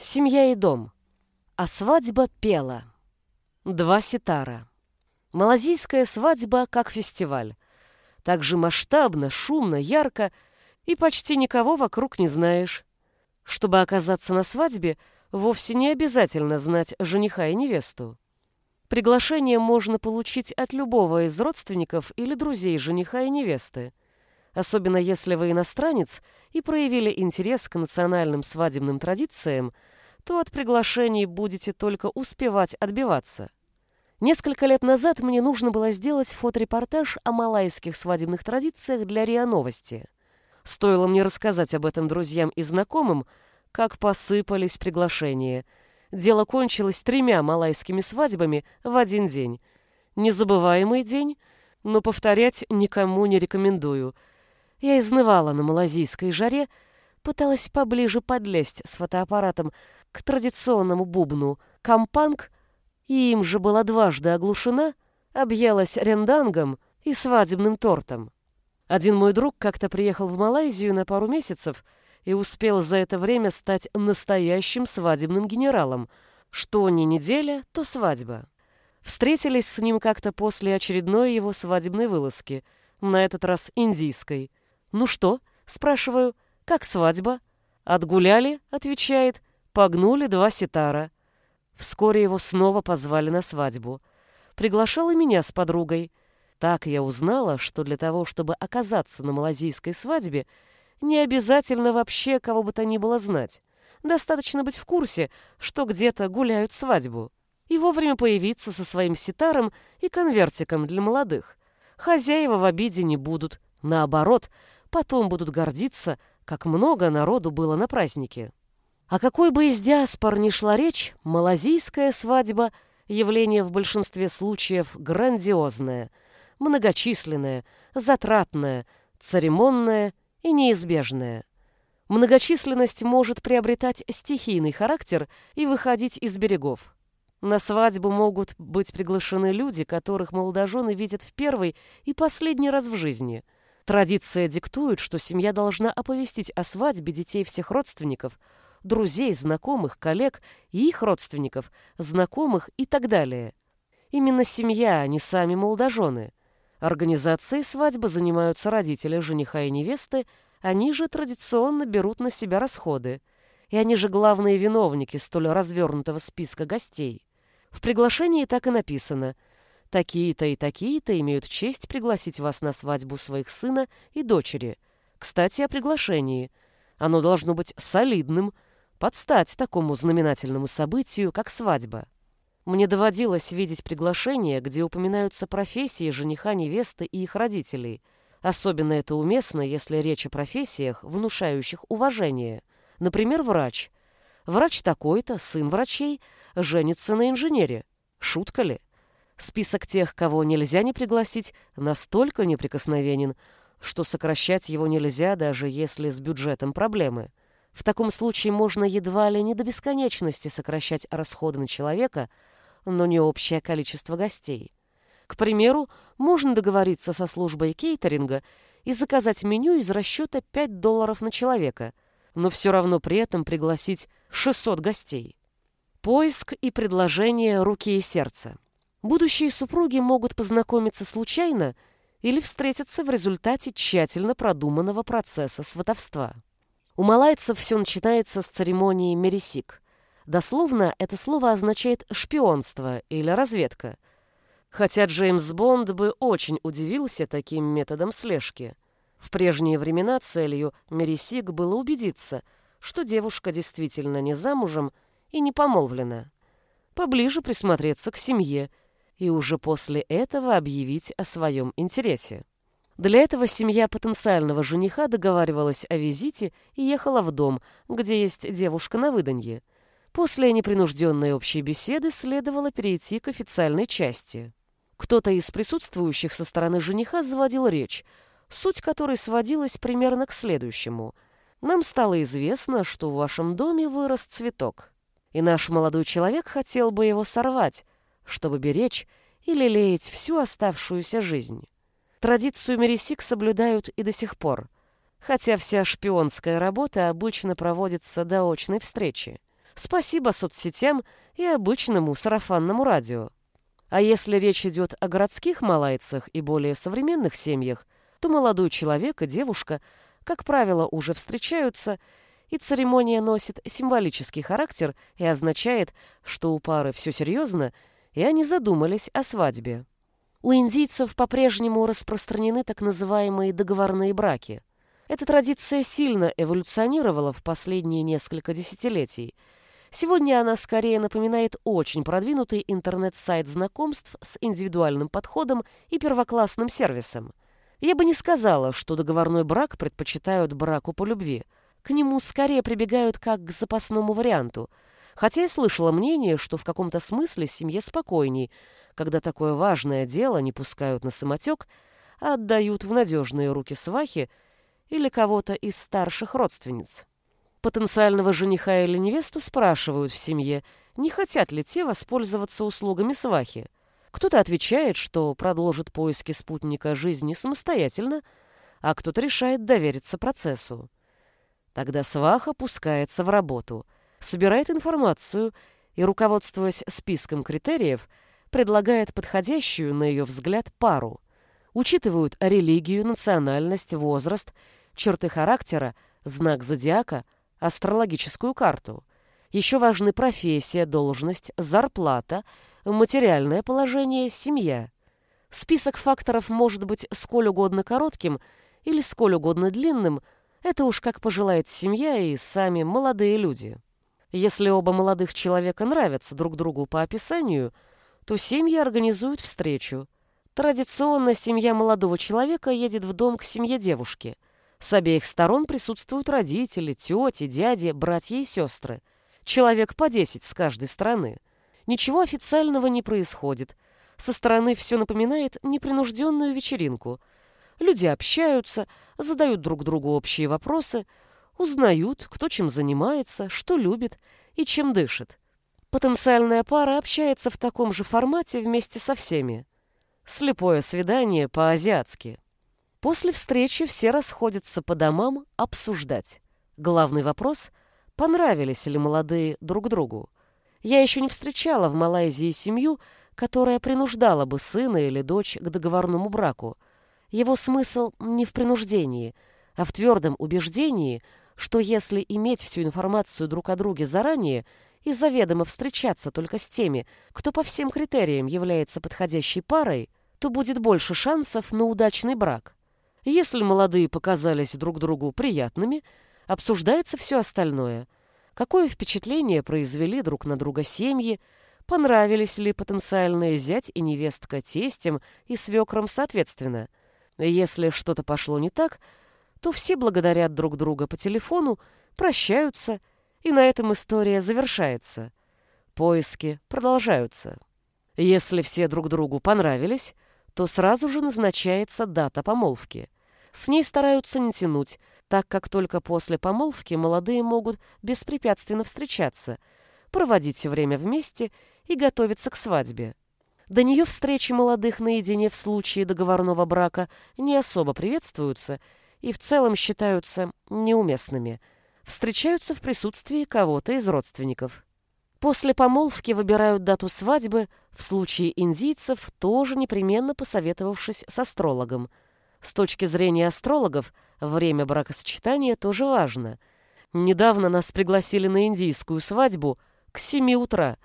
Семья и дом. А свадьба пела. Два ситара. Малазийская свадьба как фестиваль. Так же масштабно, шумно, ярко, и почти никого вокруг не знаешь. Чтобы оказаться на свадьбе, вовсе не обязательно знать жениха и невесту. Приглашение можно получить от любого из родственников или друзей жениха и невесты. Особенно если вы иностранец и проявили интерес к национальным свадебным традициям, то от приглашений будете только успевать отбиваться. Несколько лет назад мне нужно было сделать фоторепортаж о малайских свадебных традициях для РИА Новости. Стоило мне рассказать об этом друзьям и знакомым, как посыпались приглашения. Дело кончилось тремя малайскими свадьбами в один день. Незабываемый день, но повторять никому не рекомендую. Я изнывала на малазийской жаре, пыталась поближе подлезть с фотоаппаратом к традиционному бубну кампанг, и им же была дважды оглушена, объелась рендангом и свадебным тортом. Один мой друг как-то приехал в Малайзию на пару месяцев и успел за это время стать настоящим свадебным генералом. Что не неделя, то свадьба. Встретились с ним как-то после очередной его свадебной вылазки, на этот раз индийской. «Ну что?» – спрашиваю. «Как свадьба?» «Отгуляли?» – отвечает. «Погнули два ситара». Вскоре его снова позвали на свадьбу. Приглашал и меня с подругой. Так я узнала, что для того, чтобы оказаться на малазийской свадьбе, не обязательно вообще кого бы то ни было знать. Достаточно быть в курсе, что где-то гуляют свадьбу. И вовремя появиться со своим ситаром и конвертиком для молодых. Хозяева в обиде не будут. Наоборот, потом будут гордиться, как много народу было на празднике. А какой бы из диаспор ни шла речь, малазийская свадьба – явление в большинстве случаев грандиозное, многочисленное, затратное, церемонное и неизбежное. Многочисленность может приобретать стихийный характер и выходить из берегов. На свадьбу могут быть приглашены люди, которых молодожены видят в первый и последний раз в жизни. Традиция диктует, что семья должна оповестить о свадьбе детей всех родственников – друзей, знакомых, коллег и их родственников, знакомых и так далее. Именно семья, а не сами молодожены. Организацией свадьбы занимаются родители жениха и невесты, они же традиционно берут на себя расходы. И они же главные виновники столь развернутого списка гостей. В приглашении так и написано «Такие-то и такие-то имеют честь пригласить вас на свадьбу своих сына и дочери». Кстати, о приглашении. Оно должно быть солидным – подстать такому знаменательному событию, как свадьба. Мне доводилось видеть приглашения, где упоминаются профессии жениха, невесты и их родителей. Особенно это уместно, если речь о профессиях, внушающих уважение. Например, врач. Врач такой-то, сын врачей, женится на инженере. Шутка ли? Список тех, кого нельзя не пригласить, настолько неприкосновенен, что сокращать его нельзя, даже если с бюджетом проблемы. В таком случае можно едва ли не до бесконечности сокращать расходы на человека, но не общее количество гостей. К примеру, можно договориться со службой кейтеринга и заказать меню из расчета 5 долларов на человека, но все равно при этом пригласить 600 гостей. Поиск и предложение руки и сердца. Будущие супруги могут познакомиться случайно или встретиться в результате тщательно продуманного процесса сватовства. У малайцев все начинается с церемонии мерисик. Дословно это слово означает «шпионство» или «разведка». Хотя Джеймс Бонд бы очень удивился таким методом слежки. В прежние времена целью мерисик было убедиться, что девушка действительно не замужем и не помолвлена. Поближе присмотреться к семье и уже после этого объявить о своем интересе. Для этого семья потенциального жениха договаривалась о визите и ехала в дом, где есть девушка на выданье. После непринужденной общей беседы следовало перейти к официальной части. Кто-то из присутствующих со стороны жениха заводил речь, суть которой сводилась примерно к следующему. «Нам стало известно, что в вашем доме вырос цветок, и наш молодой человек хотел бы его сорвать, чтобы беречь и лелеять всю оставшуюся жизнь». Традицию Мерисик соблюдают и до сих пор, хотя вся шпионская работа обычно проводится до очной встречи. Спасибо соцсетям и обычному сарафанному радио. А если речь идет о городских малайцах и более современных семьях, то молодой человек и девушка, как правило, уже встречаются, и церемония носит символический характер и означает, что у пары все серьезно, и они задумались о свадьбе. У индийцев по-прежнему распространены так называемые договорные браки. Эта традиция сильно эволюционировала в последние несколько десятилетий. Сегодня она скорее напоминает очень продвинутый интернет-сайт знакомств с индивидуальным подходом и первоклассным сервисом. Я бы не сказала, что договорной брак предпочитают браку по любви. К нему скорее прибегают как к запасному варианту. Хотя я слышала мнение, что в каком-то смысле семье спокойней – когда такое важное дело не пускают на самотек, а отдают в надежные руки свахи или кого-то из старших родственниц. Потенциального жениха или невесту спрашивают в семье, не хотят ли те воспользоваться услугами свахи. Кто-то отвечает, что продолжит поиски спутника жизни самостоятельно, а кто-то решает довериться процессу. Тогда сваха пускается в работу, собирает информацию и, руководствуясь списком критериев, предлагает подходящую, на ее взгляд, пару. Учитывают религию, национальность, возраст, черты характера, знак зодиака, астрологическую карту. Еще важны профессия, должность, зарплата, материальное положение, семья. Список факторов может быть сколь угодно коротким или сколь угодно длинным, это уж как пожелает семья и сами молодые люди. Если оба молодых человека нравятся друг другу по описанию – то семьи организуют встречу. Традиционно семья молодого человека едет в дом к семье девушки. С обеих сторон присутствуют родители, тети, дяди, братья и сестры. Человек по десять с каждой стороны. Ничего официального не происходит. Со стороны все напоминает непринужденную вечеринку. Люди общаются, задают друг другу общие вопросы, узнают, кто чем занимается, что любит и чем дышит. Потенциальная пара общается в таком же формате вместе со всеми. Слепое свидание по-азиатски. После встречи все расходятся по домам обсуждать. Главный вопрос – понравились ли молодые друг другу. Я еще не встречала в Малайзии семью, которая принуждала бы сына или дочь к договорному браку. Его смысл не в принуждении, а в твердом убеждении, что если иметь всю информацию друг о друге заранее – и заведомо встречаться только с теми, кто по всем критериям является подходящей парой, то будет больше шансов на удачный брак. Если молодые показались друг другу приятными, обсуждается все остальное. Какое впечатление произвели друг на друга семьи, понравились ли потенциальные зять и невестка тестем и свекром соответственно. Если что-то пошло не так, то все благодарят друг друга по телефону, прощаются и на этом история завершается. Поиски продолжаются. Если все друг другу понравились, то сразу же назначается дата помолвки. С ней стараются не тянуть, так как только после помолвки молодые могут беспрепятственно встречаться, проводить время вместе и готовиться к свадьбе. До нее встречи молодых наедине в случае договорного брака не особо приветствуются и в целом считаются неуместными – встречаются в присутствии кого-то из родственников. После помолвки выбирают дату свадьбы, в случае индийцев тоже непременно посоветовавшись с астрологом. С точки зрения астрологов, время бракосочетания тоже важно. Недавно нас пригласили на индийскую свадьбу к 7 утра.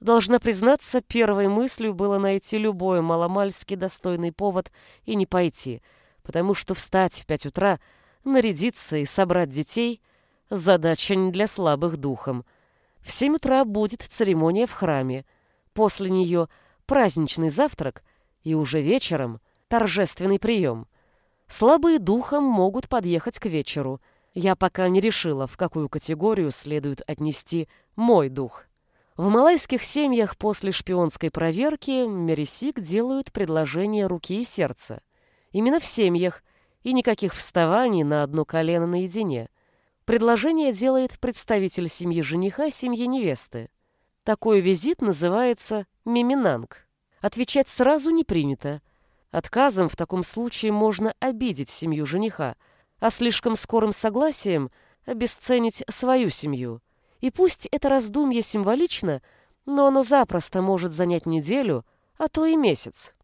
Должна признаться, первой мыслью было найти любой маломальски достойный повод и не пойти, потому что встать в 5 утра, нарядиться и собрать детей – Задача не для слабых духом. В семь утра будет церемония в храме. После нее праздничный завтрак и уже вечером торжественный прием. Слабые духом могут подъехать к вечеру. Я пока не решила, в какую категорию следует отнести мой дух. В малайских семьях после шпионской проверки Мересик делают предложение руки и сердца. Именно в семьях, и никаких вставаний на одно колено наедине. Предложение делает представитель семьи жениха семье невесты. Такой визит называется миминанг. Отвечать сразу не принято. Отказом в таком случае можно обидеть семью жениха, а слишком скорым согласием обесценить свою семью. И пусть это раздумье символично, но оно запросто может занять неделю, а то и месяц.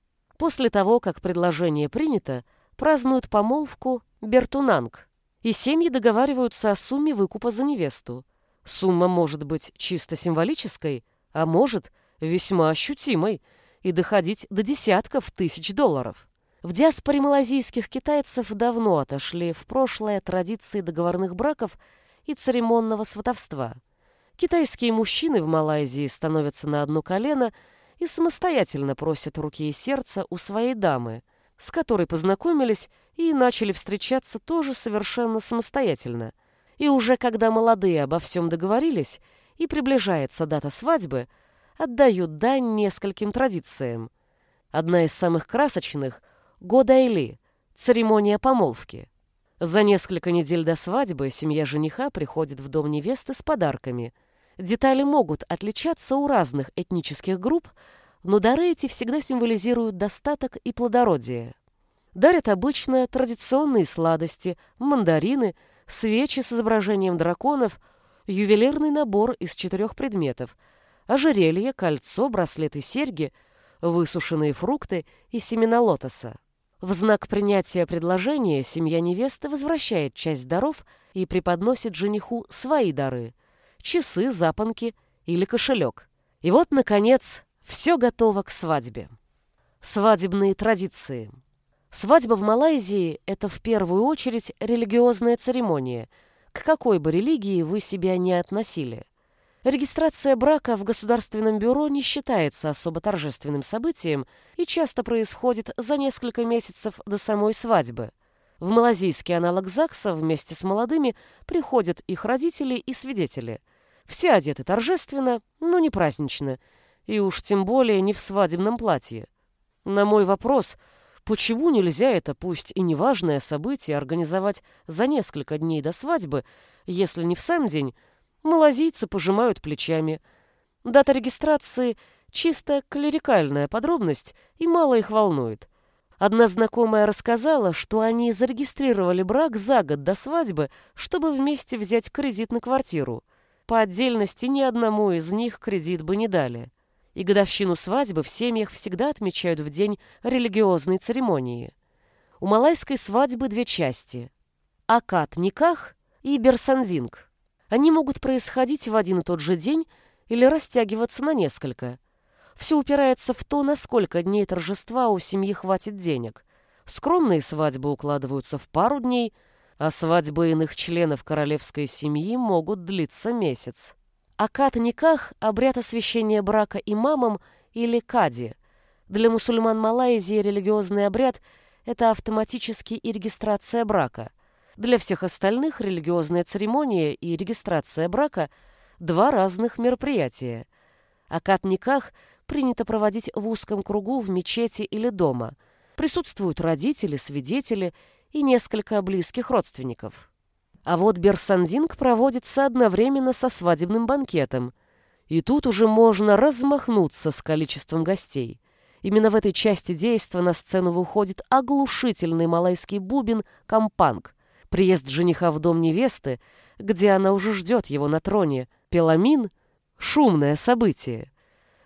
После того, как предложение принято, празднуют помолвку Бертунанг, и семьи договариваются о сумме выкупа за невесту. Сумма может быть чисто символической, а может весьма ощутимой и доходить до десятков тысяч долларов. В диаспоре малазийских китайцев давно отошли в прошлое традиции договорных браков и церемонного сватовства. Китайские мужчины в Малайзии становятся на одно колено и самостоятельно просят руки и сердца у своей дамы, с которой познакомились и начали встречаться тоже совершенно самостоятельно. И уже когда молодые обо всем договорились и приближается дата свадьбы, отдают дань нескольким традициям. Одна из самых красочных – Годайли – церемония помолвки. За несколько недель до свадьбы семья жениха приходит в дом невесты с подарками. Детали могут отличаться у разных этнических групп, но дары эти всегда символизируют достаток и плодородие. Дарят обычно традиционные сладости, мандарины, свечи с изображением драконов, ювелирный набор из четырех предметов – ожерелье, кольцо, браслеты, серьги, высушенные фрукты и семена лотоса. В знак принятия предложения семья невесты возвращает часть даров и преподносит жениху свои дары – часы, запонки или кошелек. И вот, наконец, все готово к свадьбе. Свадебные традиции. Свадьба в Малайзии – это в первую очередь религиозная церемония, к какой бы религии вы себя не относили. Регистрация брака в Государственном бюро не считается особо торжественным событием и часто происходит за несколько месяцев до самой свадьбы. В малазийский аналог ЗАГСа вместе с молодыми приходят их родители и свидетели. Все одеты торжественно, но не празднично, и уж тем более не в свадебном платье. На мой вопрос, почему нельзя это, пусть и неважное событие, организовать за несколько дней до свадьбы, если не в сам день, Малазийцы пожимают плечами. Дата регистрации — чисто клерикальная подробность и мало их волнует. Одна знакомая рассказала, что они зарегистрировали брак за год до свадьбы, чтобы вместе взять кредит на квартиру. По отдельности ни одному из них кредит бы не дали. И годовщину свадьбы в семьях всегда отмечают в день религиозной церемонии. У малайской свадьбы две части – акат-никах и берсандинг – они могут происходить в один и тот же день или растягиваться на несколько. Все упирается в то, насколько дней торжества у семьи хватит денег. Скромные свадьбы укладываются в пару дней, а свадьбы иных членов королевской семьи могут длиться месяц. Акат-никах – обряд освящения брака имамом или кади. Для мусульман Малайзии религиозный обряд – это автоматически и регистрация брака – для всех остальных религиозная церемония и регистрация брака – два разных мероприятия. А кат-никах принято проводить в узком кругу в мечети или дома. Присутствуют родители, свидетели и несколько близких родственников. А вот берсандинг проводится одновременно со свадебным банкетом. И тут уже можно размахнуться с количеством гостей. Именно в этой части действа на сцену выходит оглушительный малайский бубен «Кампанг», Приезд жениха в дом невесты, где она уже ждет его на троне, Пеламин — шумное событие.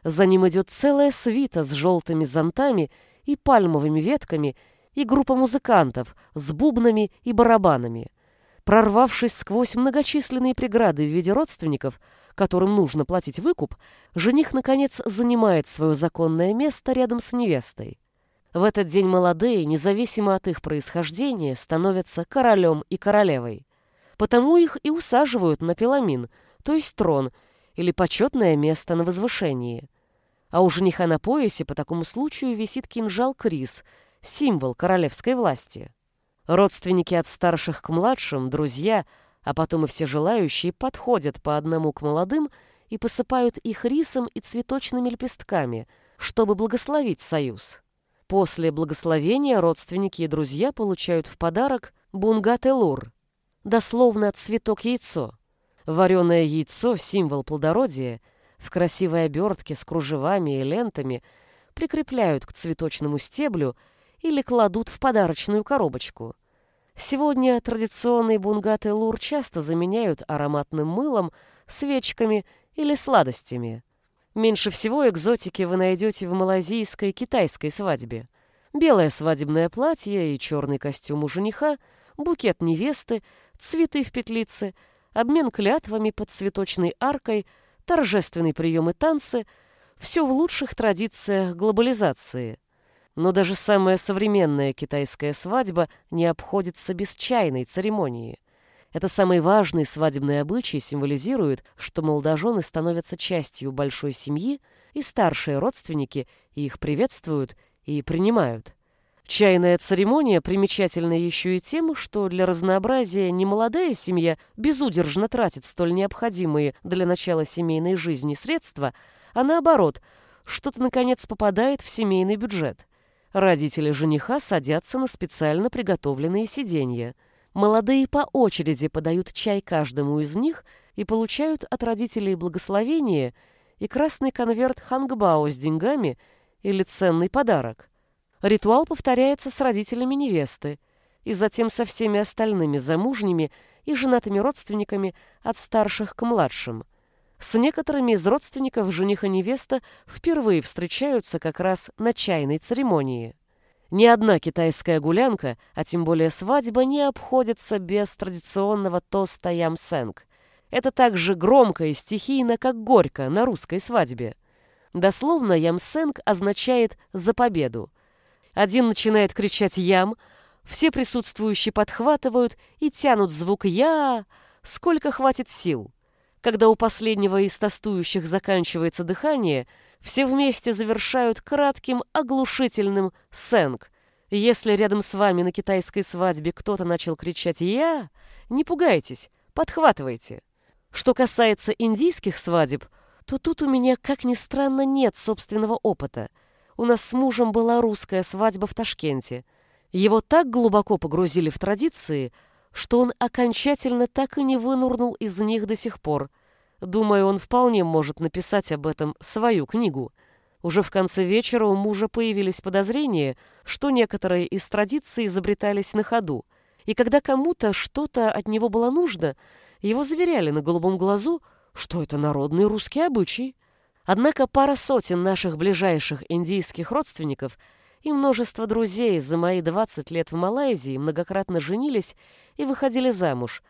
За ним идет целая свита с желтыми зонтами и пальмовыми ветками и группа музыкантов с бубнами и барабанами. Прорвавшись сквозь многочисленные преграды в виде родственников, которым нужно платить выкуп, жених, наконец, занимает свое законное место рядом с невестой. В этот день молодые, независимо от их происхождения, становятся королем и королевой. Потому их и усаживают на пеламин, то есть трон, или почетное место на возвышении. А у жениха на поясе по такому случаю висит кинжал Крис, символ королевской власти. Родственники от старших к младшим, друзья, а потом и все желающие подходят по одному к молодым и посыпают их рисом и цветочными лепестками, чтобы благословить союз. После благословения родственники и друзья получают в подарок бунгат-элур, дословно цветок-яйцо. Вареное яйцо – символ плодородия, в красивой обертке с кружевами и лентами прикрепляют к цветочному стеблю или кладут в подарочную коробочку. Сегодня традиционный бунгат-элур часто заменяют ароматным мылом свечками или сладостями. Меньше всего экзотики вы найдете в малазийской китайской свадьбе. Белое свадебное платье и черный костюм у жениха, букет невесты, цветы в петлице, обмен клятвами под цветочной аркой, торжественные приемы танцы — все в лучших традициях глобализации. Но даже самая современная китайская свадьба не обходится без чайной церемонии. Это самый важный свадебный обычай символизирует, что молодожены становятся частью большой семьи, и старшие родственники их приветствуют и принимают. Чайная церемония примечательна еще и тем, что для разнообразия немолодая семья безудержно тратит столь необходимые для начала семейной жизни средства – а наоборот, что-то, наконец, попадает в семейный бюджет. Родители жениха садятся на специально приготовленные сиденья. Молодые по очереди подают чай каждому из них и получают от родителей благословение и красный конверт хангбао с деньгами или ценный подарок. Ритуал повторяется с родителями невесты и затем со всеми остальными замужними и женатыми родственниками от старших к младшим – с некоторыми из родственников жених и невеста впервые встречаются как раз на чайной церемонии. Ни одна китайская гулянка, а тем более свадьба, не обходится без традиционного тоста ям-сэнг. Это так же громко и стихийно, как горько на русской свадьбе. Дословно ям-сэнг означает «за победу». Один начинает кричать «ям», все присутствующие подхватывают и тянут звук «я», сколько хватит сил. Когда у последнего из тостующих заканчивается дыхание, все вместе завершают кратким оглушительным «сэнг». Если рядом с вами на китайской свадьбе кто-то начал кричать «я», не пугайтесь, подхватывайте. Что касается индийских свадеб, то тут у меня, как ни странно, нет собственного опыта. У нас с мужем была русская свадьба в Ташкенте. Его так глубоко погрузили в традиции, что он окончательно так и не вынурнул из них до сих пор. Думаю, он вполне может написать об этом свою книгу. Уже в конце вечера у мужа появились подозрения, что некоторые из традиций изобретались на ходу. И когда кому-то что-то от него было нужно, его заверяли на голубом глазу, что это народный русский обычай. Однако пара сотен наших ближайших индийских родственников и множество друзей за мои 20 лет в Малайзии многократно женились и выходили замуж,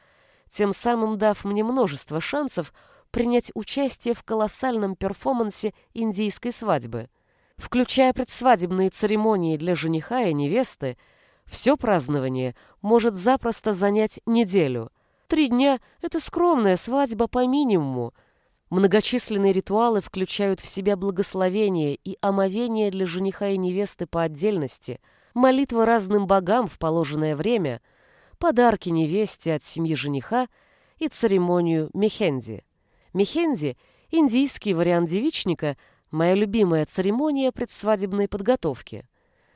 тем самым дав мне множество шансов принять участие в колоссальном перформансе индийской свадьбы. Включая предсвадебные церемонии для жениха и невесты, все празднование может запросто занять неделю. Три дня — это скромная свадьба по минимуму. Многочисленные ритуалы включают в себя благословение и омовение для жениха и невесты по отдельности, молитвы разным богам в положенное время, подарки невесте от семьи жениха и церемонию мехенди. Мехенди – индийский вариант девичника, моя любимая церемония предсвадебной подготовки.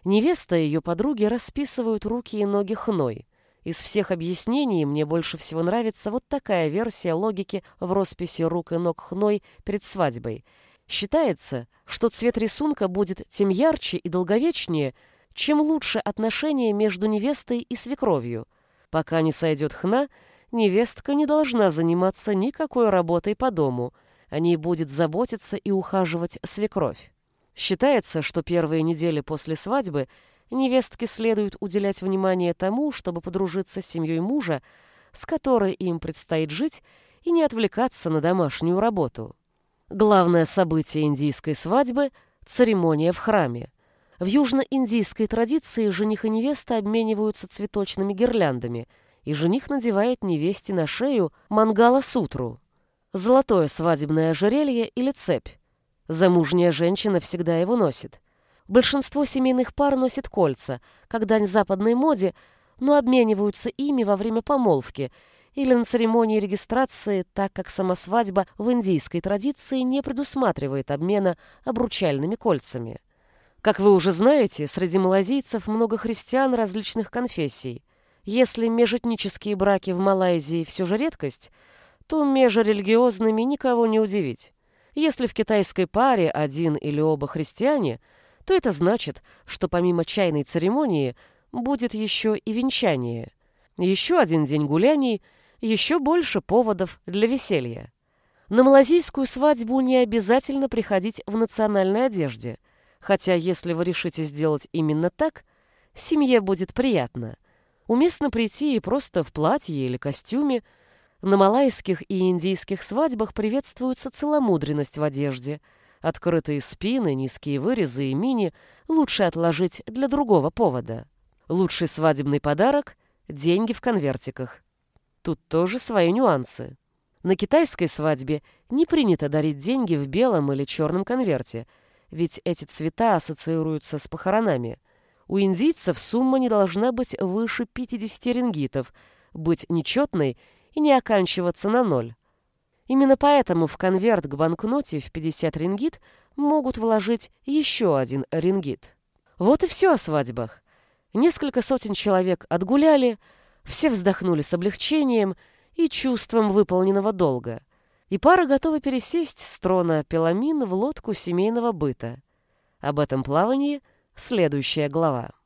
Невеста и ее подруги расписывают руки и ноги хной. Из всех объяснений мне больше всего нравится вот такая версия логики в росписи рук и ног хной перед свадьбой. Считается, что цвет рисунка будет тем ярче и долговечнее, чем лучше отношения между невестой и свекровью. Пока не сойдет хна – невестка не должна заниматься никакой работой по дому, о ней будет заботиться и ухаживать свекровь. Считается, что первые недели после свадьбы невестке следует уделять внимание тому, чтобы подружиться с семьей мужа, с которой им предстоит жить, и не отвлекаться на домашнюю работу. Главное событие индийской свадьбы – церемония в храме. В южно-индийской традиции жених и невеста обмениваются цветочными гирляндами – и жених надевает невесте на шею мангала-сутру, золотое свадебное ожерелье или цепь. Замужняя женщина всегда его носит. Большинство семейных пар носит кольца, как дань западной моде, но обмениваются ими во время помолвки или на церемонии регистрации, так как сама свадьба в индийской традиции не предусматривает обмена обручальными кольцами. Как вы уже знаете, среди малазийцев много христиан различных конфессий. Если межэтнические браки в Малайзии все же редкость, то межрелигиозными никого не удивить. Если в китайской паре один или оба христиане, то это значит, что помимо чайной церемонии будет еще и венчание. Еще один день гуляний, еще больше поводов для веселья. На малазийскую свадьбу не обязательно приходить в национальной одежде, хотя если вы решите сделать именно так, семье будет приятно. Уместно прийти и просто в платье или костюме. На малайских и индийских свадьбах приветствуется целомудренность в одежде. Открытые спины, низкие вырезы и мини лучше отложить для другого повода. Лучший свадебный подарок – деньги в конвертиках. Тут тоже свои нюансы. На китайской свадьбе не принято дарить деньги в белом или черном конверте, ведь эти цвета ассоциируются с похоронами. У индийцев сумма не должна быть выше 50 рингитов, быть нечетной и не оканчиваться на ноль. Именно поэтому в конверт к банкноте в 50 рингит могут вложить еще один рингит. Вот и все о свадьбах. Несколько сотен человек отгуляли, все вздохнули с облегчением и чувством выполненного долга. И пара готова пересесть с трона Пеламин в лодку семейного быта. Об этом плавании следующая глава.